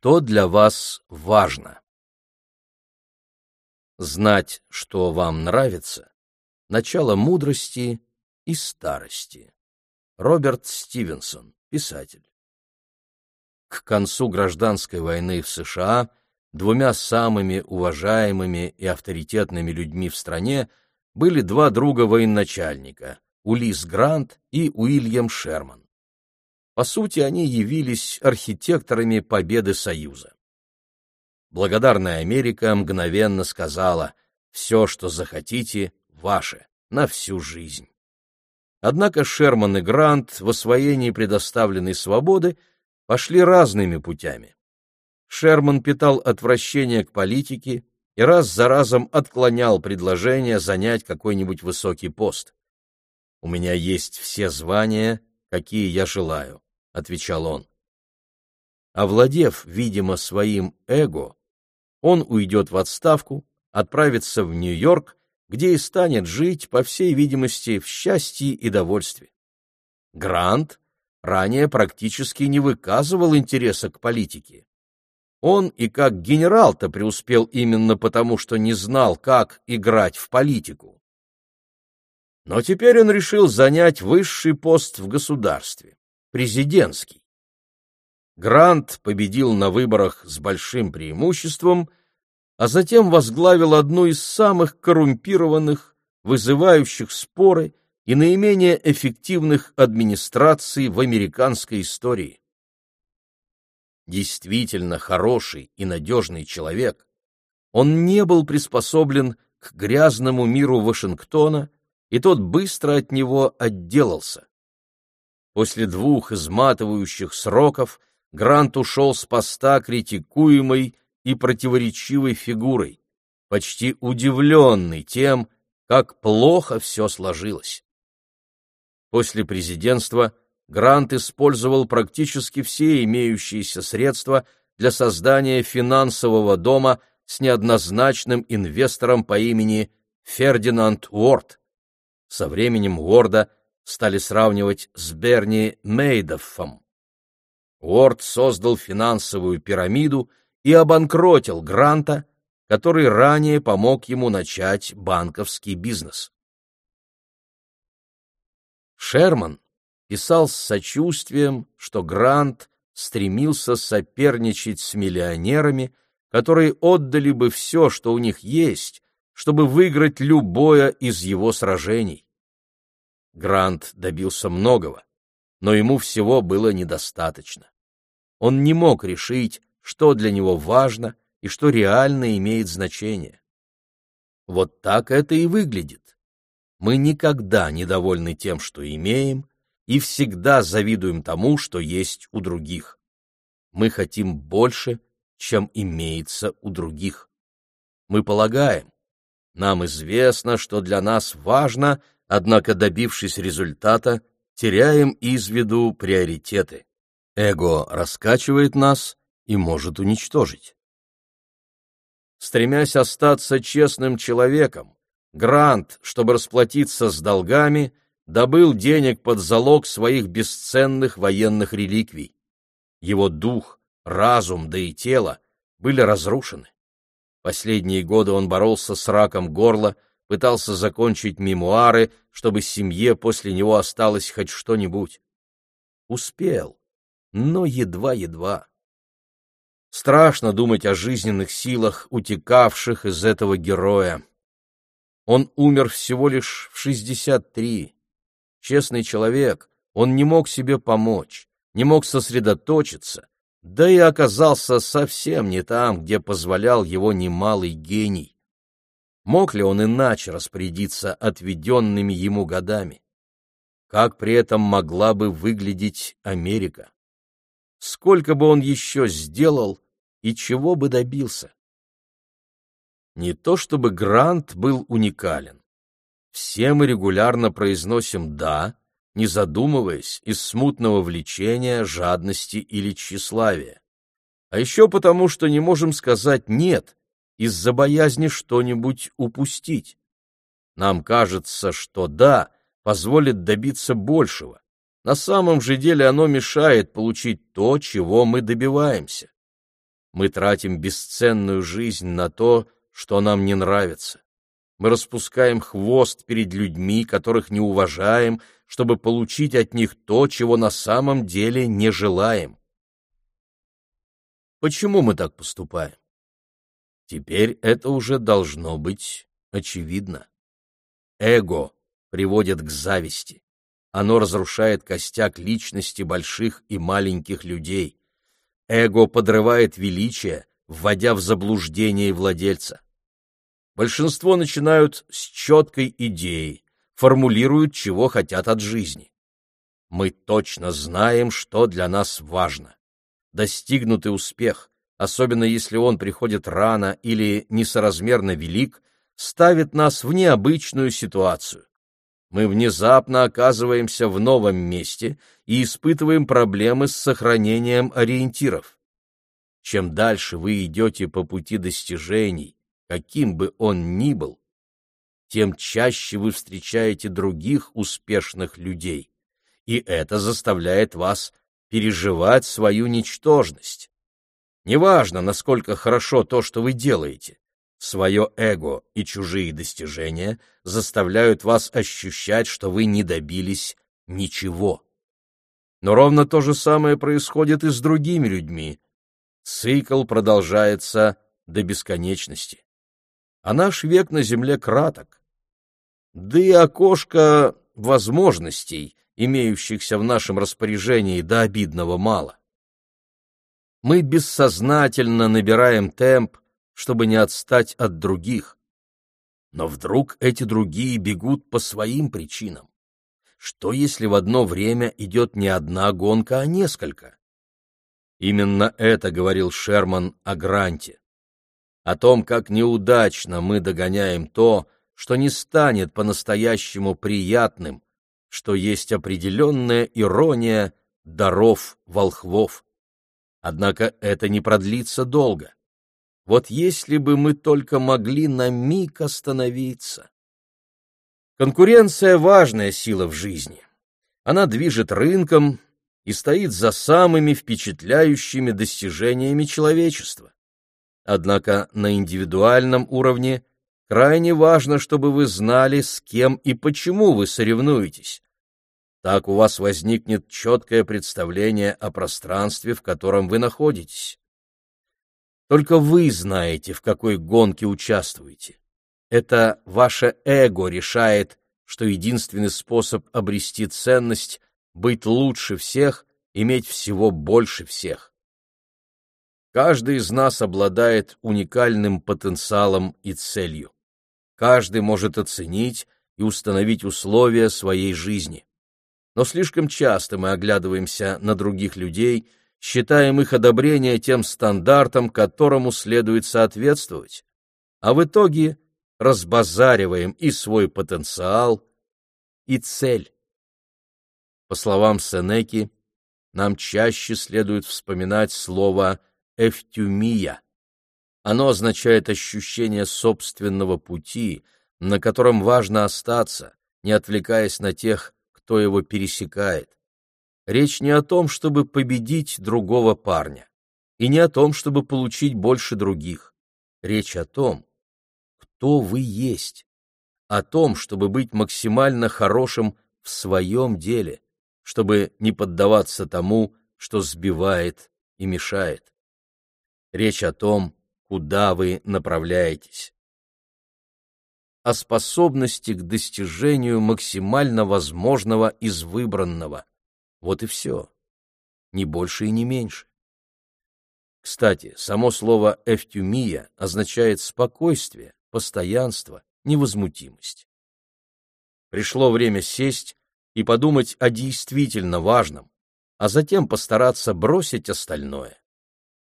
Что для вас важно? Знать, что вам нравится, начало мудрости и старости. Роберт Стивенсон, писатель. К концу гражданской войны в США двумя самыми уважаемыми и авторитетными людьми в стране были два друга военачальника — Улис Грант и Уильям Шерман. По сути, они явились архитекторами победы Союза. Благодарная Америка мгновенно сказала «все, что захотите, ваше, на всю жизнь». Однако Шерман и Грант в освоении предоставленной свободы пошли разными путями. Шерман питал отвращение к политике и раз за разом отклонял предложение занять какой-нибудь высокий пост. «У меня есть все звания, какие я желаю», — отвечал он. Овладев, видимо, своим эго, он уйдет в отставку, отправится в Нью-Йорк, где и станет жить, по всей видимости, в счастье и довольстве. Грант ранее практически не выказывал интереса к политике. Он и как генерал-то преуспел именно потому, что не знал, как играть в политику. Но теперь он решил занять высший пост в государстве — президентский. Грант победил на выборах с большим преимуществом, а затем возглавил одну из самых коррумпированных, вызывающих споры и наименее эффективных администраций в американской истории. Действительно хороший и надежный человек, он не был приспособлен к грязному миру Вашингтона, и тот быстро от него отделался. После двух изматывающих сроков Грант ушел с поста критикуемой и противоречивой фигурой, почти удивленный тем, как плохо все сложилось. После президентства Грант использовал практически все имеющиеся средства для создания финансового дома с неоднозначным инвестором по имени Фердинанд Уорд. Со временем Уорда стали сравнивать с Берни Мейдоффом. Уорд создал финансовую пирамиду и обанкротил Гранта, который ранее помог ему начать банковский бизнес. Шерман писал с сочувствием, что Грант стремился соперничать с миллионерами, которые отдали бы все, что у них есть, чтобы выиграть любое из его сражений. Грант добился многого, но ему всего было недостаточно. Он не мог решить, что для него важно и что реально имеет значение. Вот так это и выглядит. Мы никогда не довольны тем, что имеем, и всегда завидуем тому, что есть у других. Мы хотим больше, чем имеется у других. Мы полагаем, нам известно, что для нас важно, однако, добившись результата, теряем из виду приоритеты. Эго раскачивает нас и может уничтожить. Стремясь остаться честным человеком, Грант, чтобы расплатиться с долгами, добыл денег под залог своих бесценных военных реликвий. Его дух, разум, да и тело были разрушены. Последние годы он боролся с раком горла, пытался закончить мемуары, чтобы семье после него осталось хоть что-нибудь. Успел, но едва-едва. Страшно думать о жизненных силах, утекавших из этого героя. Он умер всего лишь в 63. Честный человек, он не мог себе помочь, не мог сосредоточиться, да и оказался совсем не там, где позволял его немалый гений. Мог ли он иначе распорядиться отведенными ему годами? Как при этом могла бы выглядеть Америка? Сколько бы он еще сделал и чего бы добился? Не то чтобы Грант был уникален. Все мы регулярно произносим «да», не задумываясь, из смутного влечения, жадности или тщеславия. А еще потому, что не можем сказать «нет» из-за боязни что-нибудь упустить. Нам кажется, что «да» позволит добиться большего. На самом же деле оно мешает получить то, чего мы добиваемся. Мы тратим бесценную жизнь на то, что нам не нравится. Мы распускаем хвост перед людьми, которых не уважаем, чтобы получить от них то, чего на самом деле не желаем. Почему мы так поступаем? Теперь это уже должно быть очевидно. Эго приводит к зависти. Оно разрушает костяк личности больших и маленьких людей. Эго подрывает величие, вводя в заблуждение владельца. Большинство начинают с четкой идеи, формулируют, чего хотят от жизни. Мы точно знаем, что для нас важно. Достигнутый успех, особенно если он приходит рано или несоразмерно велик, ставит нас в необычную ситуацию. Мы внезапно оказываемся в новом месте и испытываем проблемы с сохранением ориентиров. Чем дальше вы идете по пути достижений, каким бы он ни был, тем чаще вы встречаете других успешных людей, и это заставляет вас переживать свою ничтожность. Неважно, насколько хорошо то, что вы делаете, свое эго и чужие достижения заставляют вас ощущать, что вы не добились ничего. Но ровно то же самое происходит и с другими людьми. Цикл продолжается до бесконечности. А наш век на Земле краток. Да и окошко возможностей имеющихся в нашем распоряжении, до обидного мало. Мы бессознательно набираем темп, чтобы не отстать от других. Но вдруг эти другие бегут по своим причинам. Что если в одно время идет не одна гонка, а несколько? Именно это говорил Шерман о Гранте. О том, как неудачно мы догоняем то, что не станет по-настоящему приятным, что есть определенная ирония даров волхвов. Однако это не продлится долго. Вот если бы мы только могли на миг остановиться. Конкуренция — важная сила в жизни. Она движет рынком и стоит за самыми впечатляющими достижениями человечества. Однако на индивидуальном уровне Крайне важно, чтобы вы знали, с кем и почему вы соревнуетесь. Так у вас возникнет четкое представление о пространстве, в котором вы находитесь. Только вы знаете, в какой гонке участвуете. Это ваше эго решает, что единственный способ обрести ценность — быть лучше всех, иметь всего больше всех. Каждый из нас обладает уникальным потенциалом и целью. Каждый может оценить и установить условия своей жизни. Но слишком часто мы оглядываемся на других людей, считаем их одобрение тем стандартом, которому следует соответствовать, а в итоге разбазариваем и свой потенциал, и цель. По словам Сенеки, нам чаще следует вспоминать слово «эфтюмия», оно означает ощущение собственного пути, на котором важно остаться, не отвлекаясь на тех, кто его пересекает. Речь не о том, чтобы победить другого парня, и не о том, чтобы получить больше других. Речь о том, кто вы есть, о том, чтобы быть максимально хорошим в своем деле, чтобы не поддаваться тому, что сбивает и мешает. Речь о том, куда вы направляетесь. О способности к достижению максимально возможного из выбранного. Вот и все. Ни больше и не меньше. Кстати, само слово «эфтюмия» означает спокойствие, постоянство, невозмутимость. Пришло время сесть и подумать о действительно важном, а затем постараться бросить остальное.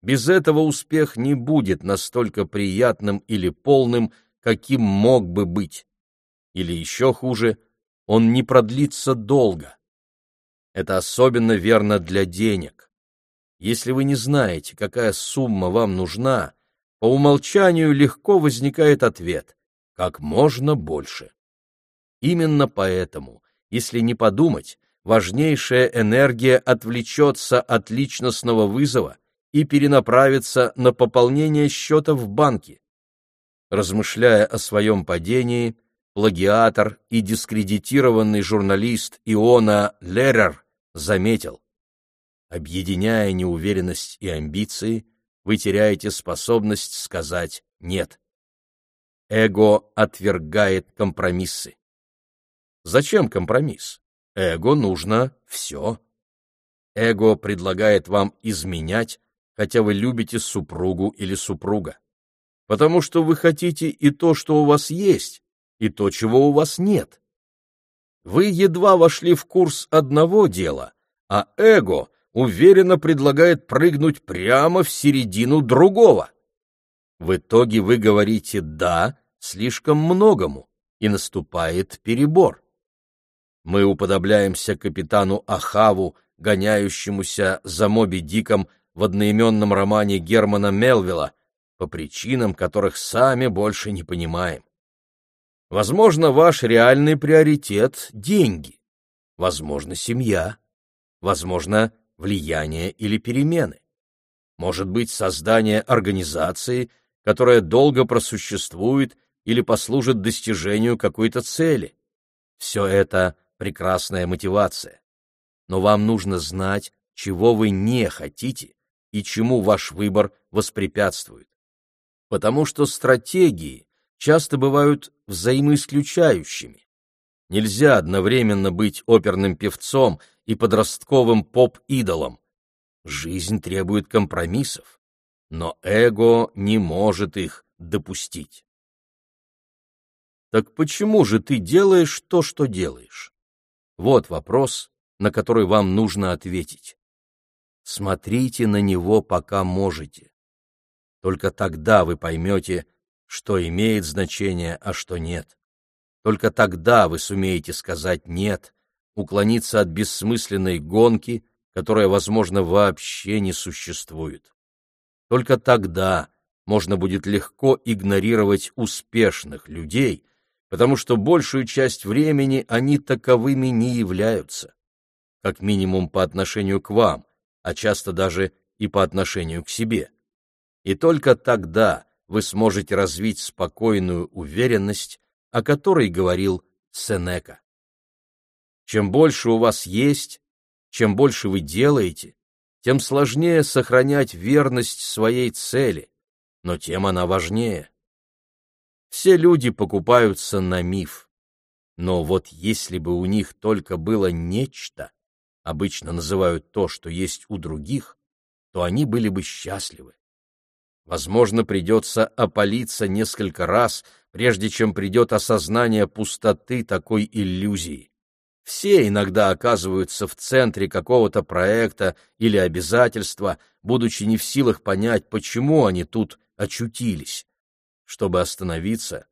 Без этого успех не будет настолько приятным или полным, каким мог бы быть. Или еще хуже, он не продлится долго. Это особенно верно для денег. Если вы не знаете, какая сумма вам нужна, по умолчанию легко возникает ответ – как можно больше. Именно поэтому, если не подумать, важнейшая энергия отвлечется от личностного вызова и перенаправиться на пополнение счета в банке. Размышляя о своем падении, плагиатор и дискредитированный журналист Иона Лерер заметил, объединяя неуверенность и амбиции, вы теряете способность сказать «нет». Эго отвергает компромиссы. Зачем компромисс? Эго нужно все. Эго предлагает вам изменять, хотя вы любите супругу или супруга. Потому что вы хотите и то, что у вас есть, и то, чего у вас нет. Вы едва вошли в курс одного дела, а эго уверенно предлагает прыгнуть прямо в середину другого. В итоге вы говорите «да» слишком многому, и наступает перебор. Мы уподобляемся капитану Ахаву, гоняющемуся за Моби Диком в одноименном романе Германа Мелвилла, по причинам, которых сами больше не понимаем. Возможно, ваш реальный приоритет — деньги, возможно, семья, возможно, влияние или перемены. Может быть, создание организации, которая долго просуществует или послужит достижению какой-то цели. Все это прекрасная мотивация. Но вам нужно знать, чего вы не хотите и чему ваш выбор воспрепятствует. Потому что стратегии часто бывают взаимоисключающими. Нельзя одновременно быть оперным певцом и подростковым поп-идолом. Жизнь требует компромиссов, но эго не может их допустить. Так почему же ты делаешь то, что делаешь? Вот вопрос, на который вам нужно ответить. Смотрите на него, пока можете. Только тогда вы поймете, что имеет значение, а что нет. Только тогда вы сумеете сказать «нет», уклониться от бессмысленной гонки, которая, возможно, вообще не существует. Только тогда можно будет легко игнорировать успешных людей, потому что большую часть времени они таковыми не являются, как минимум по отношению к вам, а часто даже и по отношению к себе. И только тогда вы сможете развить спокойную уверенность, о которой говорил Сенека. Чем больше у вас есть, чем больше вы делаете, тем сложнее сохранять верность своей цели, но тем она важнее. Все люди покупаются на миф. Но вот если бы у них только было нечто, обычно называют то, что есть у других, то они были бы счастливы. Возможно, придется опалиться несколько раз, прежде чем придет осознание пустоты такой иллюзии. Все иногда оказываются в центре какого-то проекта или обязательства, будучи не в силах понять, почему они тут очутились. Чтобы остановиться,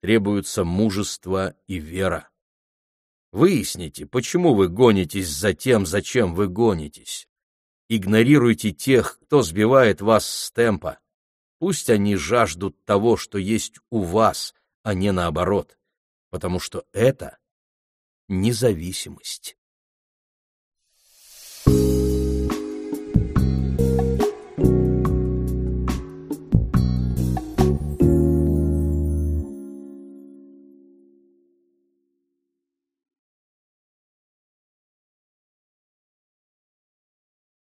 требуется мужество и вера. Выясните, почему вы гонитесь за тем, зачем вы гонитесь. Игнорируйте тех, кто сбивает вас с темпа. Пусть они жаждут того, что есть у вас, а не наоборот, потому что это независимость.